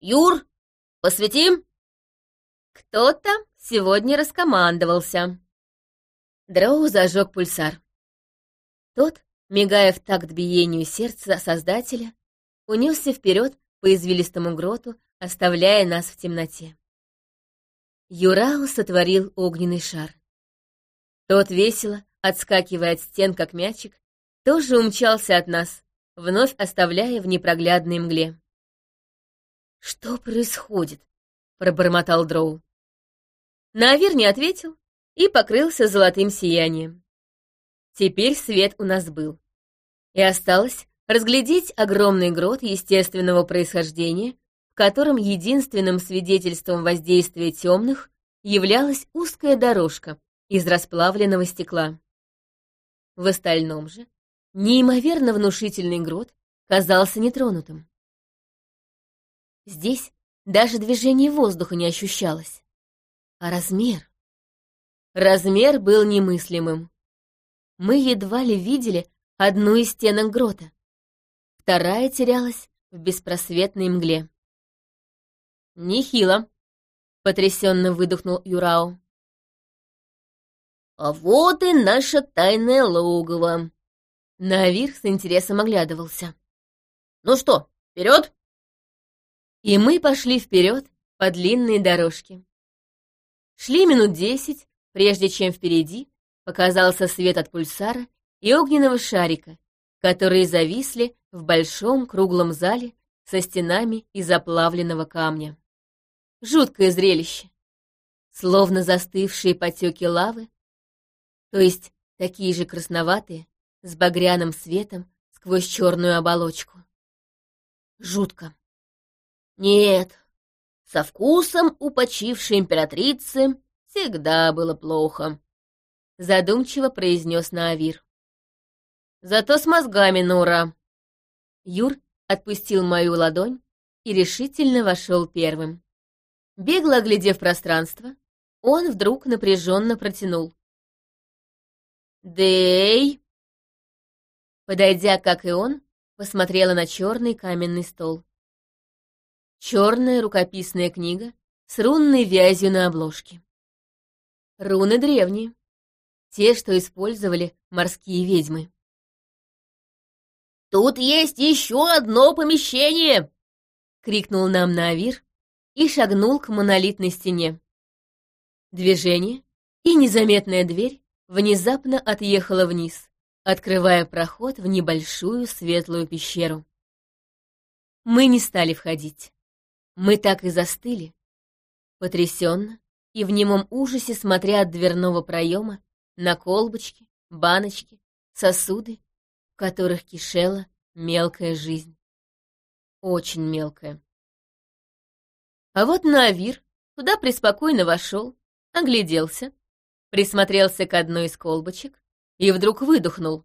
Юр, посветим?» Кто-то сегодня раскомандовался. Дроу зажег пульсар. Тот, мигая в такт биению сердца Создателя, унесся вперед по извилистому гроту, оставляя нас в темноте. Юрау сотворил огненный шар. Тот весело, отскакивая от стен, как мячик, тоже умчался от нас, вновь оставляя в непроглядной мгле. «Что происходит?» — пробормотал Дроу. Навир не ответил и покрылся золотым сиянием. Теперь свет у нас был. И осталось разглядеть огромный грот естественного происхождения, в котором единственным свидетельством воздействия темных являлась узкая дорожка из расплавленного стекла. В остальном же неимоверно внушительный грот казался нетронутым. Здесь даже движение воздуха не ощущалось. А размер? Размер был немыслимым. Мы едва ли видели одну из стенок грота. Вторая терялась в беспросветной мгле. «Нехило», — потрясенно выдохнул Юрао. «А вот и наше тайное логово!» Навир с интересом оглядывался. «Ну что, вперед?» И мы пошли вперед по длинной дорожке. Шли минут десять, прежде чем впереди показался свет от пульсара и огненного шарика, которые зависли в большом круглом зале со стенами из оплавленного камня. Жуткое зрелище. Словно застывшие потеки лавы, то есть такие же красноватые, с багряным светом сквозь черную оболочку. Жутко. Нет, со вкусом у почившей императрицы всегда было плохо, задумчиво произнес Наавир. Зато с мозгами, Нора. Юр отпустил мою ладонь и решительно вошел первым. Бегло оглядев пространство, он вдруг напряженно протянул. «Дэй!» Подойдя, как и он, посмотрела на черный каменный стол. Черная рукописная книга с рунной вязью на обложке. Руны древние. Те, что использовали морские ведьмы. «Тут есть еще одно помещение!» — крикнул нам Наавир и шагнул к монолитной стене. Движение, и незаметная дверь внезапно отъехала вниз, открывая проход в небольшую светлую пещеру. Мы не стали входить. Мы так и застыли, потрясенно и в немом ужасе смотря от дверного проема на колбочки, баночки, сосуды, в которых кишела мелкая жизнь. Очень мелкая. А вот Навир туда преспокойно вошел, огляделся, присмотрелся к одной из колбочек и вдруг выдохнул.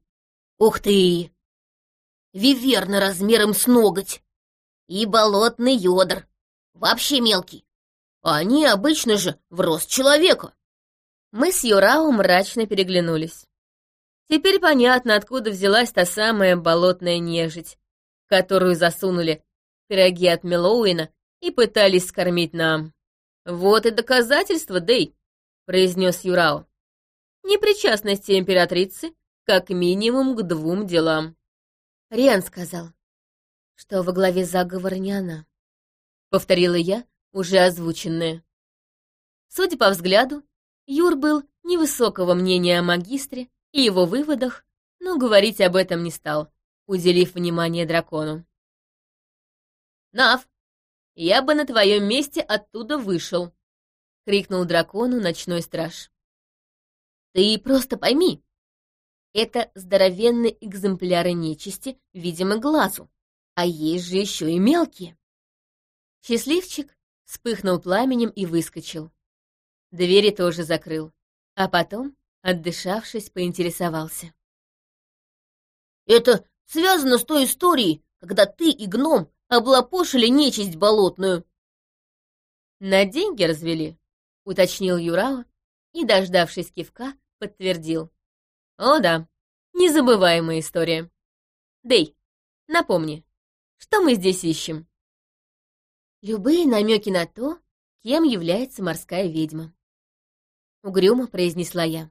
«Ух ты! Виверна размером с ноготь! И болотный йодр! Вообще мелкий. А они обычно же в рост человека. Мы с Юрао мрачно переглянулись. Теперь понятно, откуда взялась та самая болотная нежить, которую засунули пироги от Мелоуина и пытались скормить нам. «Вот и доказательство, Дэй», — произнес Юрао. «Непричастности императрицы как минимум к двум делам». Риан сказал, что во главе заговора не она повторила я, уже озвученное. Судя по взгляду, Юр был невысокого мнения о магистре и его выводах, но говорить об этом не стал, уделив внимание дракону. «Нав, я бы на твоем месте оттуда вышел!» — крикнул дракону ночной страж. «Ты просто пойми, это здоровенные экземпляры нечисти, видимо, глазу, а есть же еще и мелкие. Счастливчик вспыхнул пламенем и выскочил. Двери тоже закрыл, а потом, отдышавшись, поинтересовался. «Это связано с той историей, когда ты и гном облапошили нечисть болотную?» «На деньги развели», — уточнил Юрао и, дождавшись кивка, подтвердил. «О да, незабываемая история. Дэй, напомни, что мы здесь ищем?» Любые намеки на то, кем является морская ведьма. Угрюмо произнесла я.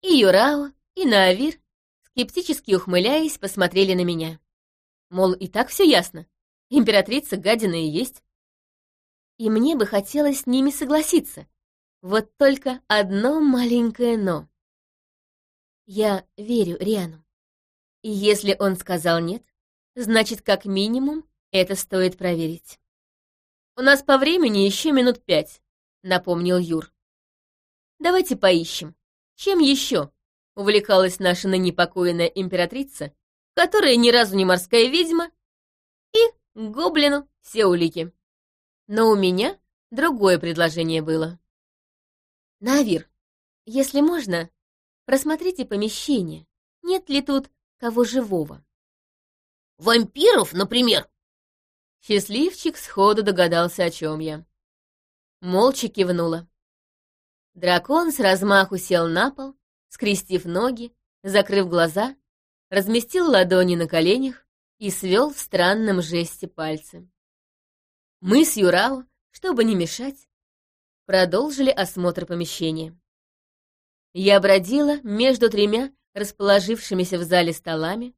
И Юрао, и Наавир, скептически ухмыляясь, посмотрели на меня. Мол, и так все ясно. Императрица гадина и есть. И мне бы хотелось с ними согласиться. Вот только одно маленькое «но». Я верю Риану. И если он сказал «нет», значит, как минимум, это стоит проверить. «У нас по времени еще минут пять», — напомнил Юр. «Давайте поищем. Чем еще увлекалась наша ныне покойная императрица, которая ни разу не морская ведьма, и гоблину все улики. Но у меня другое предложение было. Навир, если можно, просмотрите помещение, нет ли тут кого живого. Вампиров, например? Счастливчик сходу догадался, о чем я. Молча кивнула. Дракон с размаху сел на пол, скрестив ноги, закрыв глаза, разместил ладони на коленях и свел в странном жесте пальцы. Мы с Юрао, чтобы не мешать, продолжили осмотр помещения. Я бродила между тремя расположившимися в зале столами,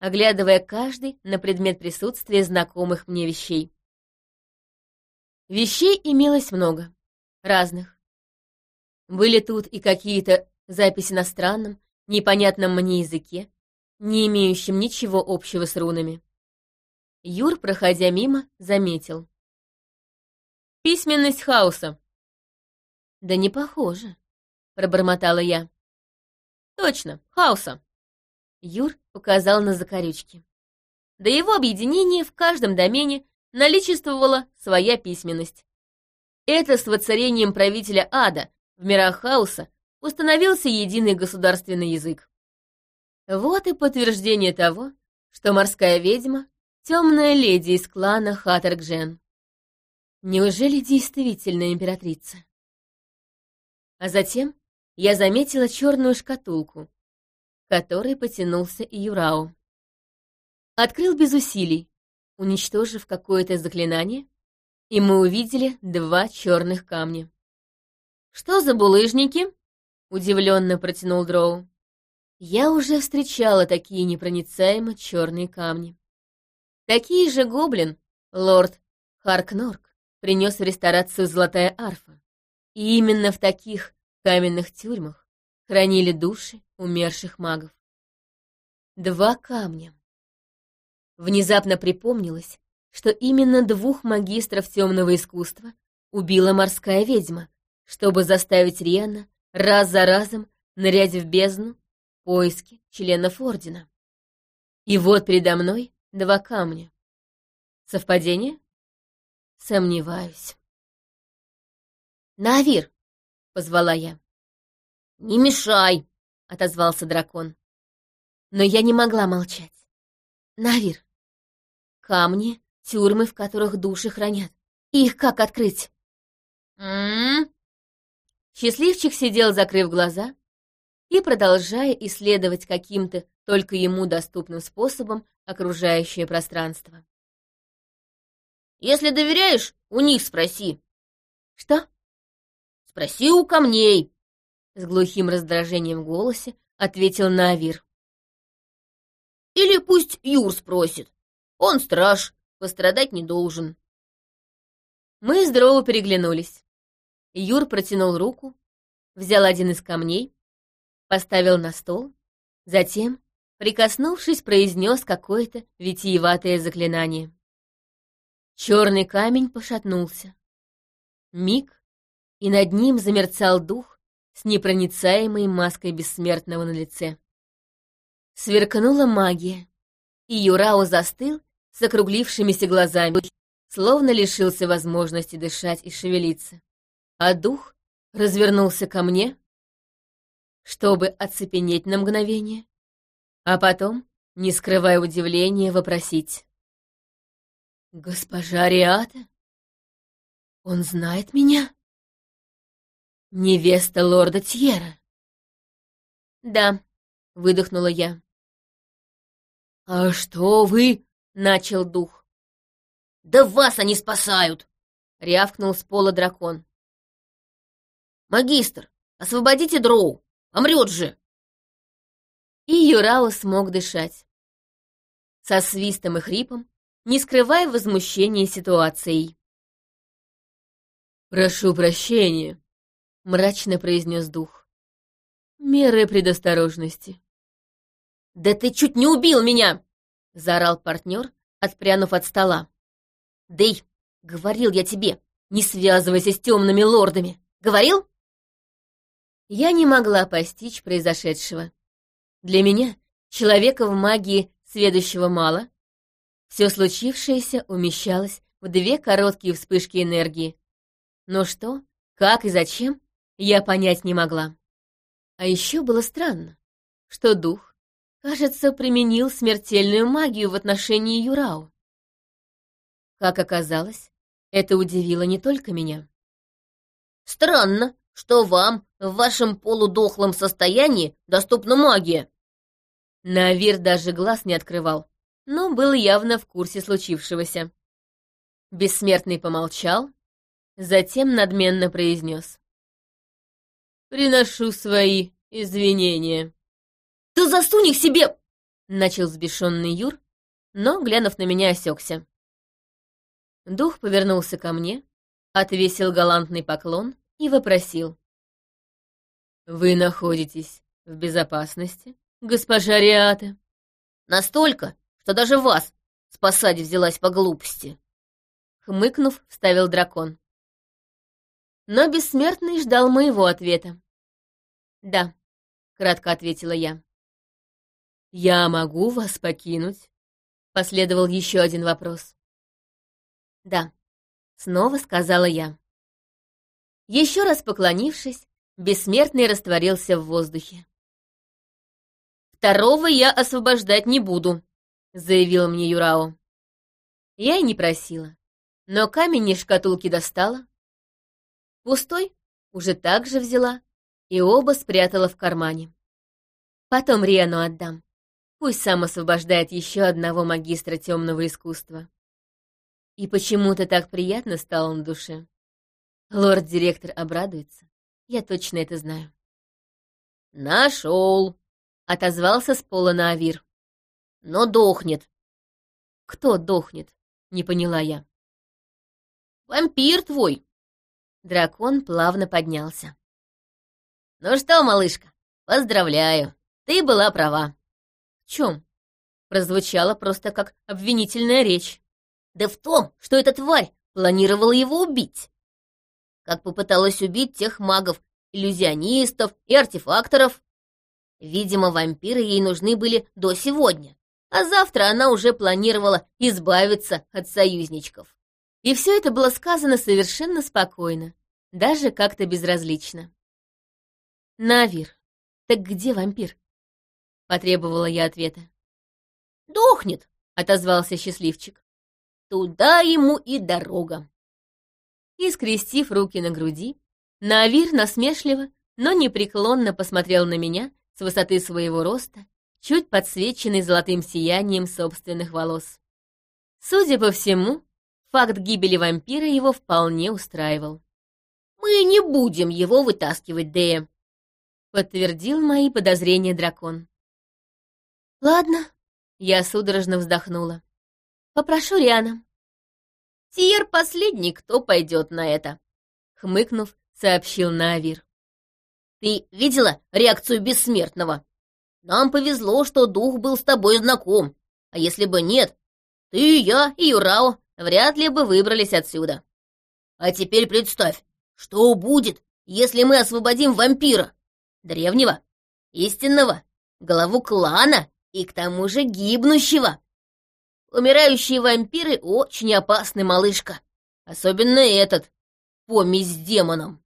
оглядывая каждый на предмет присутствия знакомых мне вещей. Вещей имелось много, разных. Были тут и какие-то записи на странном, непонятном мне языке, не имеющем ничего общего с рунами. Юр, проходя мимо, заметил. «Письменность хаоса». «Да не похоже», — пробормотала я. «Точно, хаоса». Юр указал на закорючки. До его объединения в каждом домене наличествовала своя письменность. Это с воцарением правителя ада в мирах хаоса установился единый государственный язык. Вот и подтверждение того, что морская ведьма — темная леди из клана Хатаргжен. Неужели действительно императрица? А затем я заметила черную шкатулку, которой потянулся и Юрао. Открыл без усилий, уничтожив какое-то заклинание, и мы увидели два черных камня. «Что за булыжники?» — удивленно протянул Дроу. Я уже встречала такие непроницаемо черные камни. Такие же гоблин, лорд Харкнорк, принес в ресторацию «Золотая арфа». И именно в таких каменных тюрьмах хранили души умерших магов. Два камня. Внезапно припомнилось, что именно двух магистров темного искусства убила морская ведьма, чтобы заставить Риана раз за разом нырять в бездну поиски членов Ордена. И вот передо мной два камня. Совпадение? Сомневаюсь. «Навир!» — позвала я. «Не мешай!» — отозвался дракон. Но я не могла молчать. «Навир! Камни, тюрьмы, в которых души хранят. Их как открыть?» «М-м-м!» Счастливчик сидел, закрыв глаза, и продолжая исследовать каким-то только ему доступным способом окружающее пространство. «Если доверяешь, у них спроси». «Что?» «Спроси у камней», — с глухим раздражением в голосе ответил Навир. «Или пусть Юр спросит. Он страж, пострадать не должен». Мы Дроу переглянулись. Юр протянул руку, взял один из камней, поставил на стол, затем, прикоснувшись, произнес какое-то витиеватое заклинание. Черный камень пошатнулся. Миг, и над ним замерцал дух с непроницаемой маской бессмертного на лице. Сверкнула магия, и Юрао застыл с округлившимися глазами, словно лишился возможности дышать и шевелиться а дух развернулся ко мне, чтобы оцепенеть на мгновение, а потом, не скрывая удивления, вопросить. «Госпожа Риата? Он знает меня? Невеста лорда Тьера?» «Да», — выдохнула я. «А что вы?» — начал дух. Да вас они спасают!» — рявкнул с пола дракон. «Магистр, освободите дроу! Помрет же!» И Юрао смог дышать. Со свистом и хрипом, не скрывая возмущения ситуацией. «Прошу прощения», — мрачно произнес дух. «Меры предосторожности». «Да ты чуть не убил меня!» — заорал партнер, отпрянув от стола. «Дэй, говорил я тебе, не связывайся с темными лордами! Говорил?» Я не могла постичь произошедшего. Для меня, человека в магии, сведущего мало, все случившееся умещалось в две короткие вспышки энергии. Но что, как и зачем, я понять не могла. А еще было странно, что дух, кажется, применил смертельную магию в отношении Юрау. Как оказалось, это удивило не только меня. «Странно, что вам в вашем полудохлом состоянии доступна магия». Навир даже глаз не открывал, но был явно в курсе случившегося. Бессмертный помолчал, затем надменно произнес. «Приношу свои извинения». «Ты засунь их себе!» — начал взбешенный Юр, но, глянув на меня, осекся. Дух повернулся ко мне, отвесил галантный поклон и вопросил. «Вы находитесь в безопасности, госпожа Риата?» «Настолько, что даже вас спасать взялась по глупости!» Хмыкнув, вставил дракон. Но бессмертный ждал моего ответа. «Да», — кратко ответила я. «Я могу вас покинуть?» — последовал еще один вопрос. «Да», — снова сказала я. Еще раз поклонившись, бессмертный растворился в воздухе. «Второго я освобождать не буду», — заявил мне Юрао. Я и не просила, но камень из шкатулки достала. Пустой уже так же взяла и оба спрятала в кармане. Потом Риану отдам. Пусть сам освобождает еще одного магистра темного искусства. И почему-то так приятно стало на душе. Лорд-директор обрадуется. Я точно это знаю. «Нашел!» — отозвался с пола на Авир. «Но дохнет». «Кто дохнет?» — не поняла я. «Вампир твой!» Дракон плавно поднялся. «Ну что, малышка, поздравляю, ты была права». «В чем?» Прозвучало просто как обвинительная речь. «Да в том, что эта тварь планировала его убить. Как попыталась убить тех магов, иллюзионистов и артефакторов. Видимо, вампиры ей нужны были до сегодня, а завтра она уже планировала избавиться от союзничков. И все это было сказано совершенно спокойно, даже как-то безразлично. «Навир, так где вампир?» — потребовала я ответа. «Дохнет», — отозвался счастливчик. «Туда ему и дорога». И, скрестив руки на груди, Навир насмешливо, но непреклонно посмотрел на меня с высоты своего роста, чуть подсвеченный золотым сиянием собственных волос. Судя по всему, факт гибели вампира его вполне устраивал. «Мы не будем его вытаскивать, Дея», — подтвердил мои подозрения дракон. «Ладно», — я судорожно вздохнула. «Попрошу Риана». «Тиер последний, кто пойдет на это», — хмыкнув, сообщил Навир. «Ты видела реакцию бессмертного? Нам повезло, что дух был с тобой знаком, а если бы нет, ты, я и Юрао вряд ли бы выбрались отсюда. А теперь представь, что будет, если мы освободим вампира? Древнего, истинного, главу клана и к тому же гибнущего. Умирающие вампиры очень опасны, малышка. Особенно этот, помесь с демоном.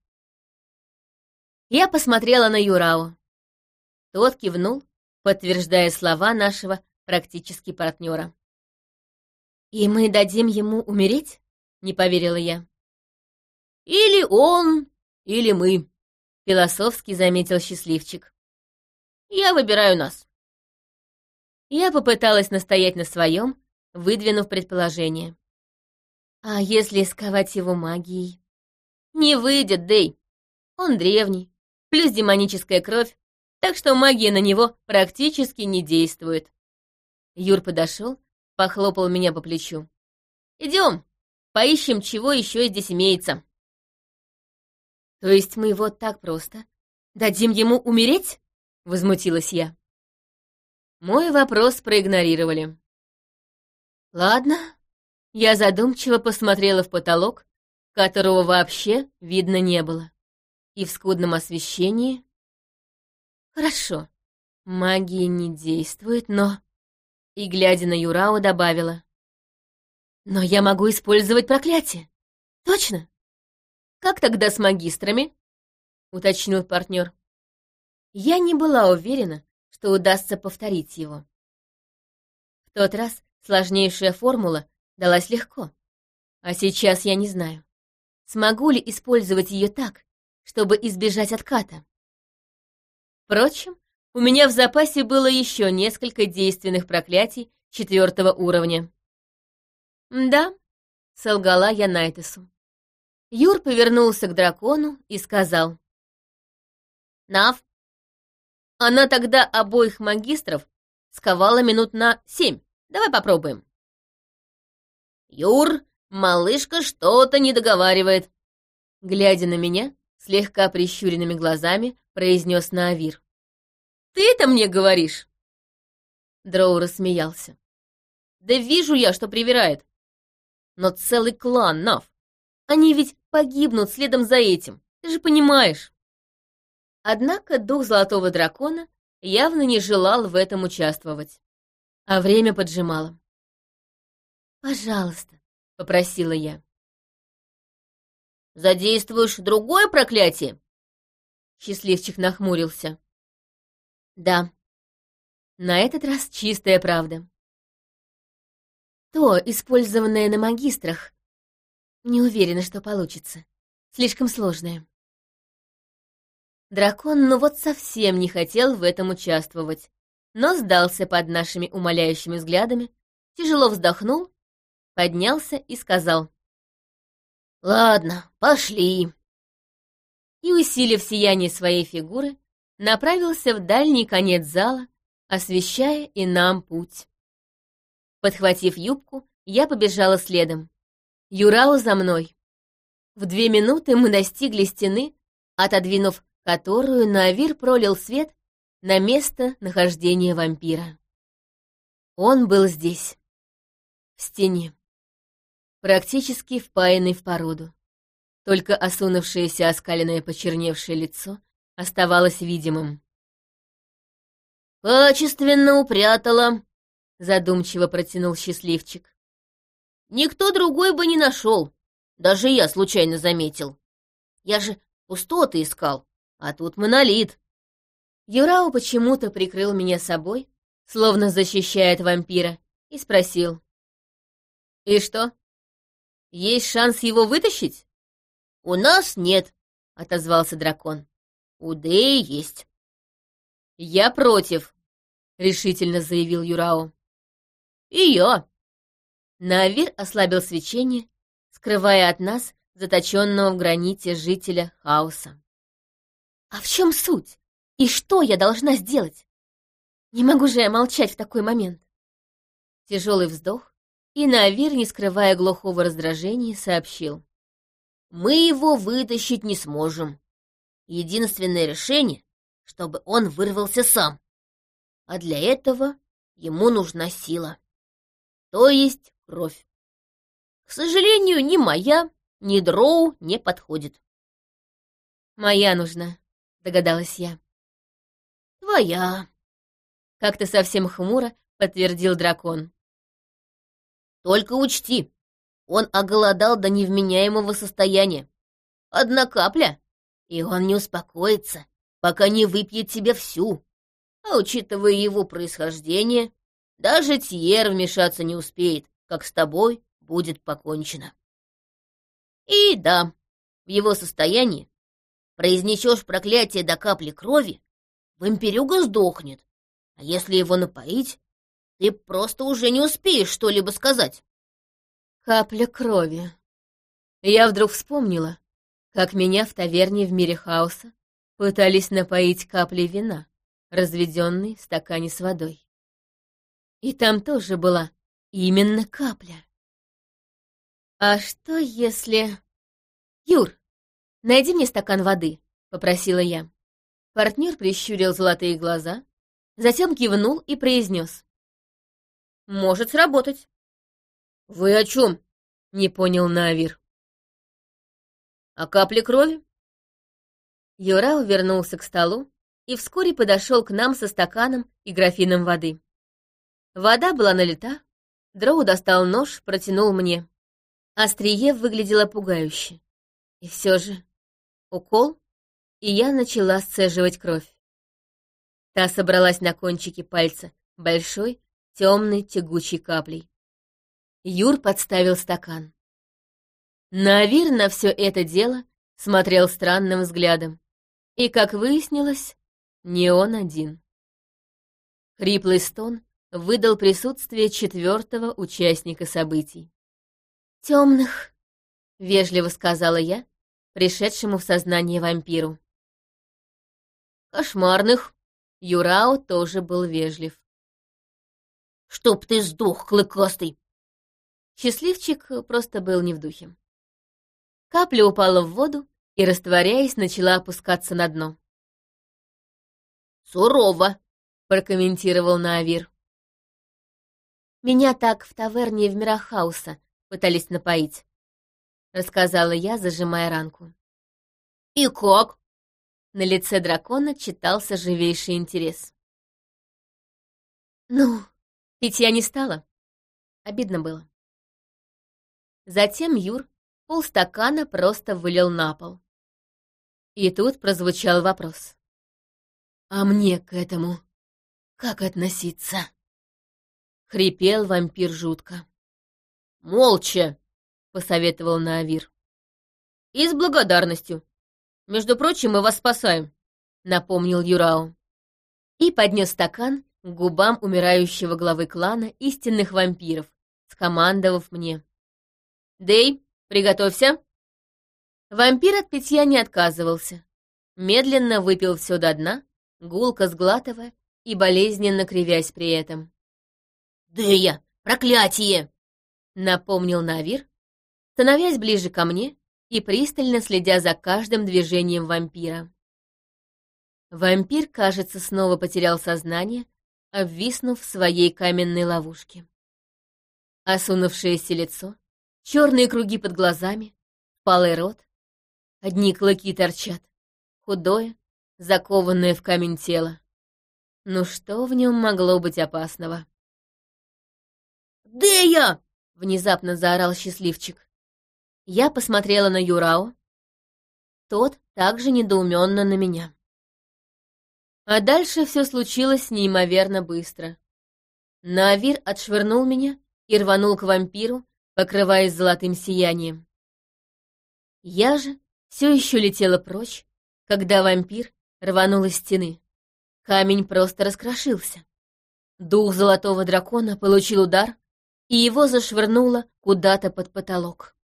Я посмотрела на Юрао. Тот кивнул, подтверждая слова нашего практически партнера. «И мы дадим ему умереть?» — не поверила я. «Или он, или мы», — философски заметил счастливчик. «Я выбираю нас». Я попыталась настоять на своем, выдвинув предположение. А если сковать его магией? Не выйдет, Дэй. Он древний, плюс демоническая кровь, так что магия на него практически не действует. Юр подошел, похлопал меня по плечу. Идем, поищем, чего еще здесь имеется. То есть мы вот так просто дадим ему умереть? Возмутилась я. Мой вопрос проигнорировали. Ладно, я задумчиво посмотрела в потолок, которого вообще видно не было. И в скудном освещении... Хорошо, магия не действует, но... И, глядя на Юрао, добавила. Но я могу использовать проклятие. Точно? Как тогда с магистрами? Уточнил партнер. Я не была уверена, что удастся повторить его. В тот раз сложнейшая формула далась легко, а сейчас я не знаю, смогу ли использовать ее так, чтобы избежать отката. Впрочем, у меня в запасе было еще несколько действенных проклятий четвертого уровня. «Да», — солгала я Найтесу. Юр повернулся к дракону и сказал. «Нав, она тогда обоих магистров сковала минут на семь. Давай попробуем». «Юр, малышка что-то не договаривает», — глядя на меня, слегка прищуренными глазами произнес Наавир. «Ты это мне говоришь?» Дроу рассмеялся. «Да вижу я, что привирает. Но целый клан, Нав. Они ведь погибнут следом за этим, ты же понимаешь». Однако дух Золотого Дракона явно не желал в этом участвовать. А время поджимало. «Пожалуйста», — попросила я. «Задействуешь другое проклятие?» Счастливчик нахмурился. «Да. На этот раз чистая правда. То, использованное на магистрах, не уверена, что получится. Слишком сложное». Дракон ну вот совсем не хотел в этом участвовать, но сдался под нашими умоляющими взглядами, тяжело вздохнул, поднялся и сказал. «Ладно, пошли». И, усилив сияние своей фигуры, направился в дальний конец зала, освещая и нам путь. Подхватив юбку, я побежала следом. Юрау за мной. В две минуты мы достигли стены, отодвинув которую Навир пролил свет на место нахождения вампира. Он был здесь, в стене, практически впаянный в породу. Только осунувшееся оскаленное почерневшее лицо оставалось видимым. «Качественно упрятала», — задумчиво протянул счастливчик. «Никто другой бы не нашел, даже я случайно заметил. Я же пустоты искал, а тут монолит. Юрау почему-то прикрыл меня собой, словно защищает вампира, и спросил. «И что? Есть шанс его вытащить?» «У нас нет», — отозвался дракон. «У Дэи есть». «Я против», — решительно заявил Юрао. «И я». Навир ослабил свечение, скрывая от нас заточенного в граните жителя хаоса. А в чем суть? И что я должна сделать? Не могу же я молчать в такой момент. Тяжелый вздох, и Навир, не скрывая глухого раздражения, сообщил. Мы его вытащить не сможем. Единственное решение, чтобы он вырвался сам. А для этого ему нужна сила. То есть кровь. К сожалению, ни моя, ни дроу не подходит. Моя нужна, догадалась я. «Твоя!» — как-то совсем хмуро подтвердил дракон. «Только учти, он оголодал до невменяемого состояния. Одна капля, и он не успокоится, пока не выпьет тебе всю. А учитывая его происхождение, даже Тьер вмешаться не успеет, как с тобой будет покончено. И да, в его состоянии Произнесешь проклятие до капли крови, вампирюга сдохнет. А если его напоить, ты просто уже не успеешь что-либо сказать. Капля крови. Я вдруг вспомнила, как меня в таверне в мире хаоса пытались напоить каплей вина, разведенной в стакане с водой. И там тоже была именно капля. А что если... Юр, найди мне стакан воды, — попросила я. Партнер прищурил золотые глаза, затем кивнул и произнес. «Может сработать». «Вы о чем?» — не понял Навир. «О капле крови?» Юрау вернулся к столу и вскоре подошел к нам со стаканом и графином воды. Вода была налита, Дроу достал нож, протянул мне. Острие выглядело пугающе. И все же укол, и я начала сцеживать кровь. Та собралась на кончике пальца, большой, темной, тягучей каплей. Юр подставил стакан. Навир на все это дело смотрел странным взглядом. И, как выяснилось, не он один. Хриплый стон выдал присутствие четвертого участника событий. «Темных», — вежливо сказала я, пришедшему в сознание вампиру. «Кошмарных», — Юрао тоже был вежлив. «Чтоб ты сдох, клыкастый!» Счастливчик просто был не в духе. Капля упала в воду и, растворяясь, начала опускаться на дно. «Сурово», — прокомментировал Наавир. «Меня так в таверне в Мирахауса пытались напоить», — рассказала я, зажимая ранку. «И как?» На лице дракона читался живейший интерес. «Ну, пить я не стала. Обидно было». Затем Юр полстакана просто вылил на пол. И тут прозвучал вопрос. «А мне к этому как относиться?» Хрипел вампир жутко. «Молча!» — посоветовал Наавир. «И с благодарностью. Между прочим, мы вас спасаем», — напомнил Юрао. И поднес стакан к губам умирающего главы клана истинных вампиров, скомандовав мне. «Дэй, приготовься!» Вампир от питья не отказывался. Медленно выпил все до дна, гулко сглатывая и болезненно кривясь при этом. «Дэя, проклятие!» — напомнил Навир, становясь ближе ко мне и пристально следя за каждым движением вампира. Вампир, кажется, снова потерял сознание, обвиснув в своей каменной ловушке. Осунувшееся лицо, черные круги под глазами, палый рот, одни клыки торчат, худое, закованное в камень тело. Ну что в нем могло быть опасного? «Дея!» — внезапно заорал счастливчик. Я посмотрела на Юрао. Тот также недоуменно на меня. А дальше все случилось неимоверно быстро. Навир отшвырнул меня и рванул к вампиру, покрываясь золотым сиянием. Я же все еще летела прочь, когда вампир рванул из стены. Камень просто раскрошился. Дух золотого дракона получил удар, и его зашвырнуло куда-то под потолок.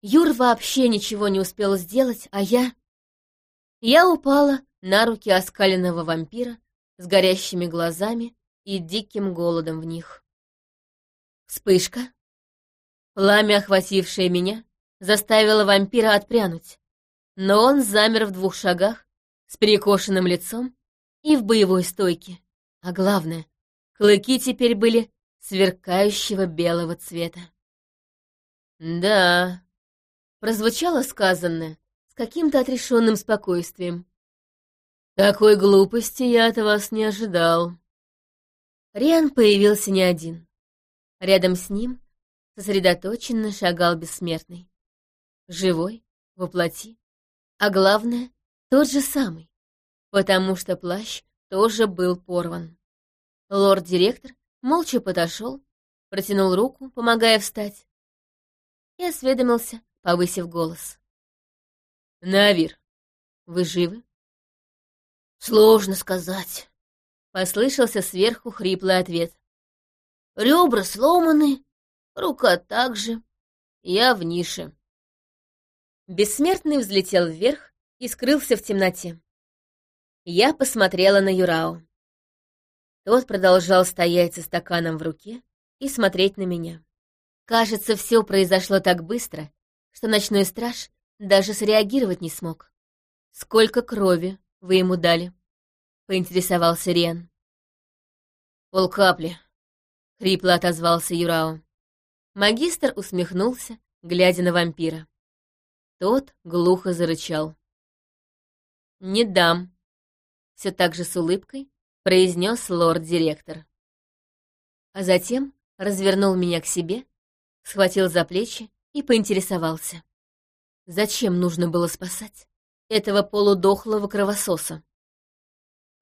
Юр вообще ничего не успел сделать, а я... Я упала на руки оскаленного вампира с горящими глазами и диким голодом в них. Вспышка. Пламя, охватившее меня, заставило вампира отпрянуть, но он замер в двух шагах с перекошенным лицом и в боевой стойке. А главное, клыки теперь были сверкающего белого цвета. «Да», — прозвучало сказанное с каким-то отрешенным спокойствием. «Такой глупости я от вас не ожидал». Риан появился не один. Рядом с ним сосредоточенно шагал бессмертный. Живой, воплоти, а главное, тот же самый, потому что плащ тоже был порван. Лорд-директор молча подошел, протянул руку, помогая встать, и осведомился, повысив голос. «Навир, вы живы?» «Сложно сказать», — послышался сверху хриплый ответ. «Ребра сломаны, рука также. Я в нише. Бессмертный взлетел вверх и скрылся в темноте. Я посмотрела на Юрао. Тот продолжал стоять со стаканом в руке и смотреть на меня. Кажется, все произошло так быстро, что ночной страж даже среагировать не смог. «Сколько крови вы ему дали?» — поинтересовался Риан. «Полкапли», — хрипло отозвался Юрао. Магистр усмехнулся, глядя на вампира. Тот глухо зарычал. «Не дам», — все так же с улыбкой произнес лорд-директор. А затем развернул меня к себе, схватил за плечи и поинтересовался. Зачем нужно было спасать этого полудохлого кровососа?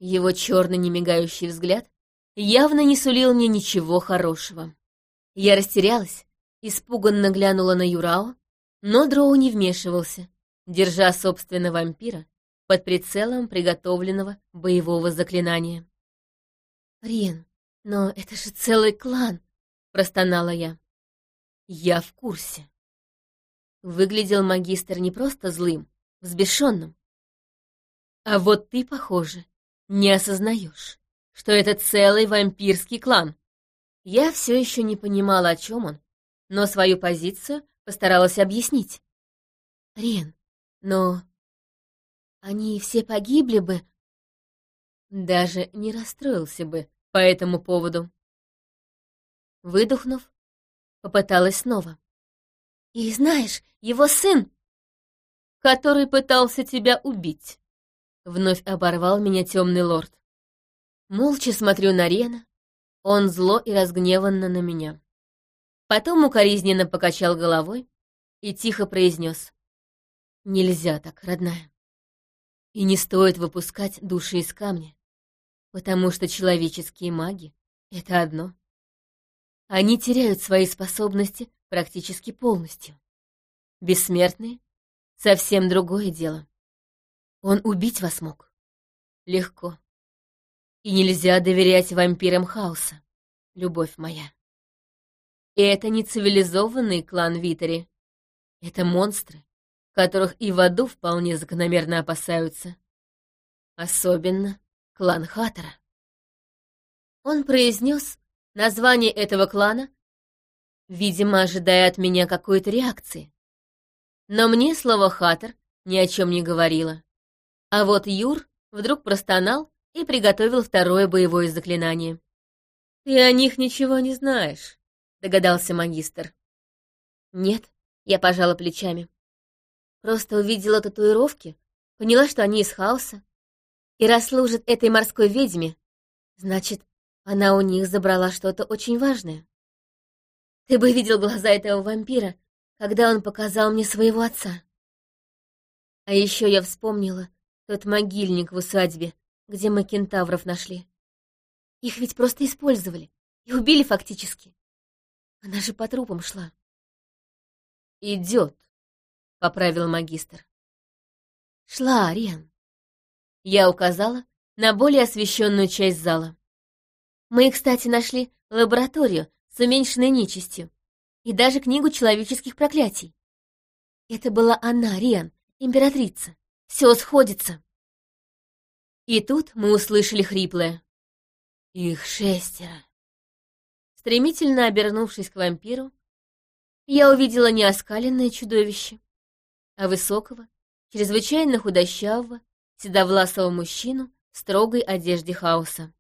Его черный немигающий взгляд явно не сулил мне ничего хорошего. Я растерялась, испуганно глянула на Юрао, но Дроу не вмешивался, держа собственного вампира под прицелом приготовленного боевого заклинания. «Рин, но это же целый клан!» — простонала я. «Я в курсе». Выглядел магистр не просто злым, взбешенным. А вот ты, похоже, не осознаешь, что это целый вампирский клан. Я все еще не понимала, о чем он, но свою позицию постаралась объяснить. Рен, но они все погибли бы. Даже не расстроился бы по этому поводу. Выдохнув, попыталась снова. И знаешь, его сын, который пытался тебя убить. Вновь оборвал меня темный лорд. Молча смотрю на Рена. Он зло и разгневанно на меня. Потом укоризненно покачал головой и тихо произнес. «Нельзя так, родная. И не стоит выпускать души из камня, потому что человеческие маги — это одно. Они теряют свои способности практически полностью. Бессмертные — совсем другое дело. Он убить вас мог. Легко. И нельзя доверять вампирам хаоса, любовь моя. И это не цивилизованный клан Витери. Это монстры, которых и в аду вполне закономерно опасаются. Особенно клан Хаттера. Он произнес название этого клана, видимо, ожидая от меня какой-то реакции. Но мне слово «Хаттер» ни о чем не говорило. А вот Юр вдруг простонал и приготовил второе боевое заклинание. «Ты о них ничего не знаешь», — догадался магистр. «Нет», — я пожала плечами. Просто увидела татуировки, поняла, что они из хаоса. И раз служат этой морской ведьме, значит, она у них забрала что-то очень важное. Ты бы видел глаза этого вампира, когда он показал мне своего отца. А еще я вспомнила тот могильник в усадьбе, где мы кентавров нашли. Их ведь просто использовали и убили фактически. Она же по трупам шла. «Идет», — поправил магистр. «Шла, Ариан». Я указала на более освещенную часть зала. Мы, кстати, нашли лабораторию с уменьшенной нечистью и даже книгу человеческих проклятий. Это была она, Риан, императрица. Все сходится. И тут мы услышали хриплое. Их шестеро. Стремительно обернувшись к вампиру, я увидела не оскаленное чудовище, а высокого, чрезвычайно худощавого, седовласого мужчину в строгой одежде хаоса.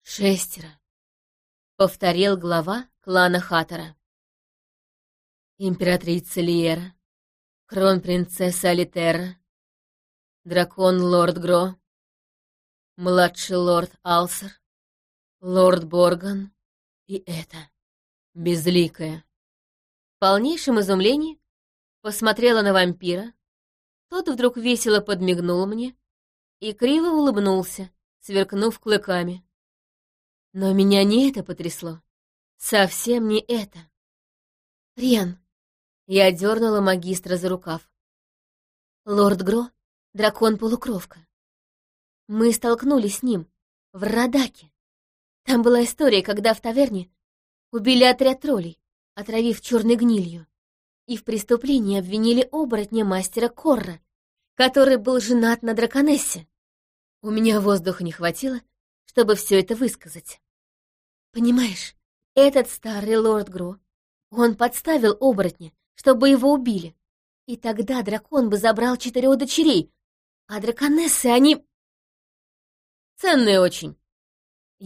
«Шестеро», — повторил глава клана Хаттера. Императрица Лиера, кронпринцесса Алитера, дракон Лорд Гро, младший лорд Алсер, лорд Борган и это, безликая. В полнейшем изумлении посмотрела на вампира, тот вдруг весело подмигнул мне и криво улыбнулся, сверкнув клыками. Но меня не это потрясло, совсем не это. «Рен!» — я дернула магистра за рукав. «Лорд Гро — дракон-полукровка. Мы столкнулись с ним в Радаке. Там была история, когда в таверне убили отряд троллей, отравив черной гнилью, и в преступлении обвинили оборотня мастера Корра, который был женат на драконессе. У меня воздуха не хватило, чтобы все это высказать. Понимаешь, этот старый лорд Гро, он подставил оборотня, чтобы его убили. И тогда дракон бы забрал четырех дочерей, а драконессы, они... Ценные очень.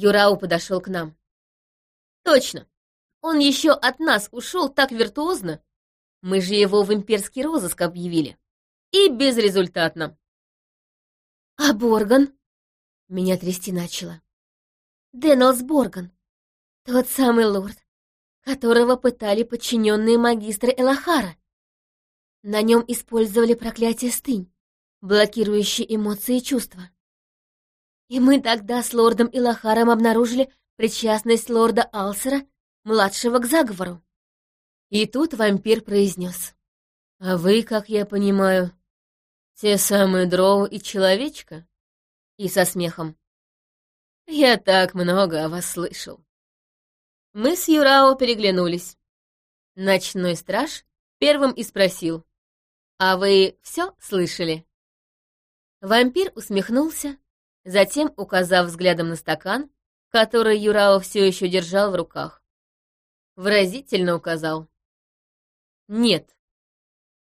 Юрау подошел к нам. Точно. Он еще от нас ушел так виртуозно. Мы же его в имперский розыск объявили. И безрезультатно. А Борган? Меня трясти начало. Деннелс Борган. Тот самый лорд, которого пытали подчиненные магистры Элахара. На нем использовали проклятие стынь, блокирующее эмоции и чувства. И мы тогда с лордом Илахаром обнаружили причастность лорда Алсера, младшего к заговору. И тут вампир произнес. «А вы, как я понимаю, те самые дроу и человечка?» И со смехом. «Я так много о вас слышал». Мы с Юрао переглянулись. Ночной страж первым и спросил. «А вы все слышали?» Вампир усмехнулся, затем, указав взглядом на стакан, который Юрао все еще держал в руках, выразительно указал. «Нет».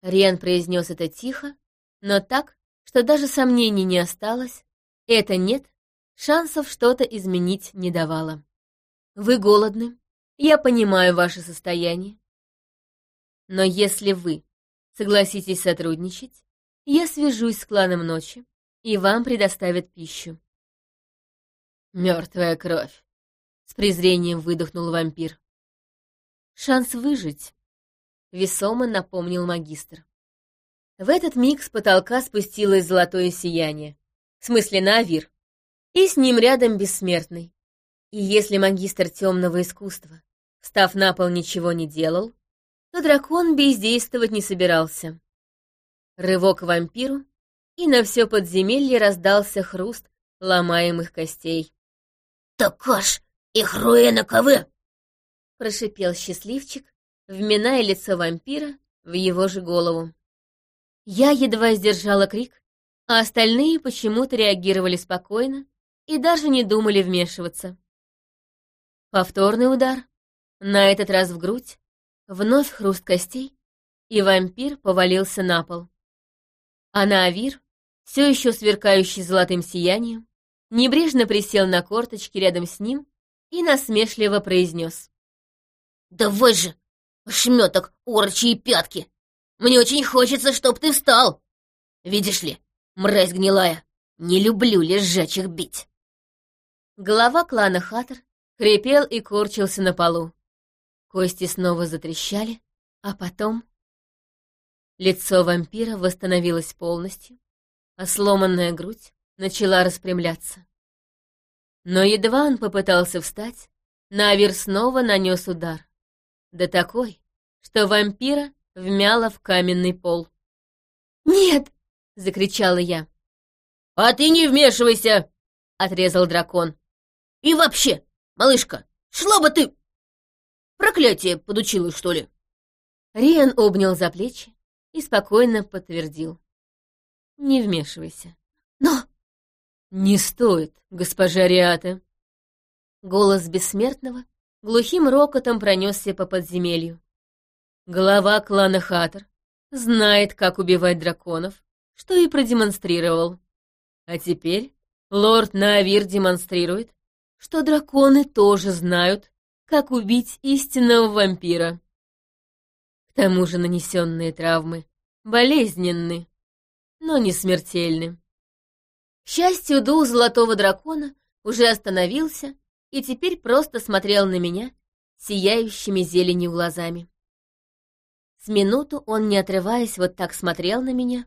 Риан произнес это тихо, но так, что даже сомнений не осталось, это «нет» шансов что-то изменить не давало. Вы голодны, я понимаю ваше состояние. Но если вы согласитесь сотрудничать, я свяжусь с кланом ночи, и вам предоставят пищу. Мертвая кровь, с презрением выдохнул вампир. Шанс выжить, весомо напомнил магистр. В этот миг с потолка спустилось золотое сияние, в смысле на Авир, и с ним рядом бессмертный. И если магистр темного искусства, встав на пол, ничего не делал, то дракон бездействовать не собирался. Рывок вампиру, и на все подземелье раздался хруст ломаемых костей. «Такаш и Хруэнаковы!» — прошипел счастливчик, вминая лицо вампира в его же голову. Я едва сдержала крик, а остальные почему-то реагировали спокойно и даже не думали вмешиваться. Повторный удар, на этот раз в грудь, вновь хруст костей, и вампир повалился на пол. А на Авир, все еще сверкающий золотым сиянием, небрежно присел на корточки рядом с ним и насмешливо произнес. «Давай же, шметок, орчи и пятки! Мне очень хочется, чтоб ты встал! Видишь ли, мразь гнилая, не люблю лежачих бить!» Голова клана Хатер хрипел и корчился на полу. Кости снова затрещали, а потом... Лицо вампира восстановилось полностью, а сломанная грудь начала распрямляться. Но едва он попытался встать, Навир снова нанес удар. Да такой, что вампира вмяло в каменный пол. «Нет!» — закричала я. «А ты не вмешивайся!» — отрезал дракон. «И вообще, малышка, шла бы ты...» «Проклятие подучилась, что ли?» Риан обнял за плечи и спокойно подтвердил. Не вмешивайся. Но... Не стоит, госпожа Риата. Голос бессмертного глухим рокотом пронесся по подземелью. Глава клана Хатер знает, как убивать драконов, что и продемонстрировал. А теперь лорд Наавир демонстрирует, что драконы тоже знают, как убить истинного вампира. К тому же нанесенные травмы болезненны но не смертельным. К счастью, дух золотого дракона уже остановился и теперь просто смотрел на меня сияющими зеленью глазами. С минуту он, не отрываясь, вот так смотрел на меня,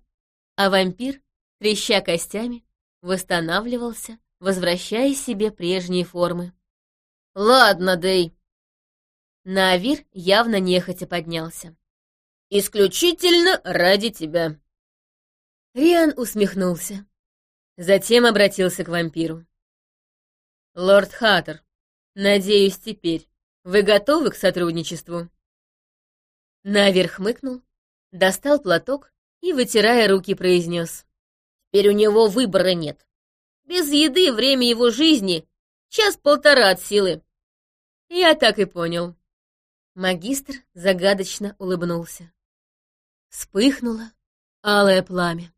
а вампир, треща костями, восстанавливался, возвращая себе прежние формы. «Ладно, Дэй». Наавир явно нехотя поднялся. «Исключительно ради тебя». Риан усмехнулся. Затем обратился к вампиру. «Лорд Хаттер, надеюсь, теперь вы готовы к сотрудничеству?» Навер хмыкнул, достал платок и, вытирая руки, произнес. «Теперь у него выбора нет. Без еды время его жизни — час-полтора от силы». Я так и понял. Магистр загадочно улыбнулся. Вспыхнуло алое пламя.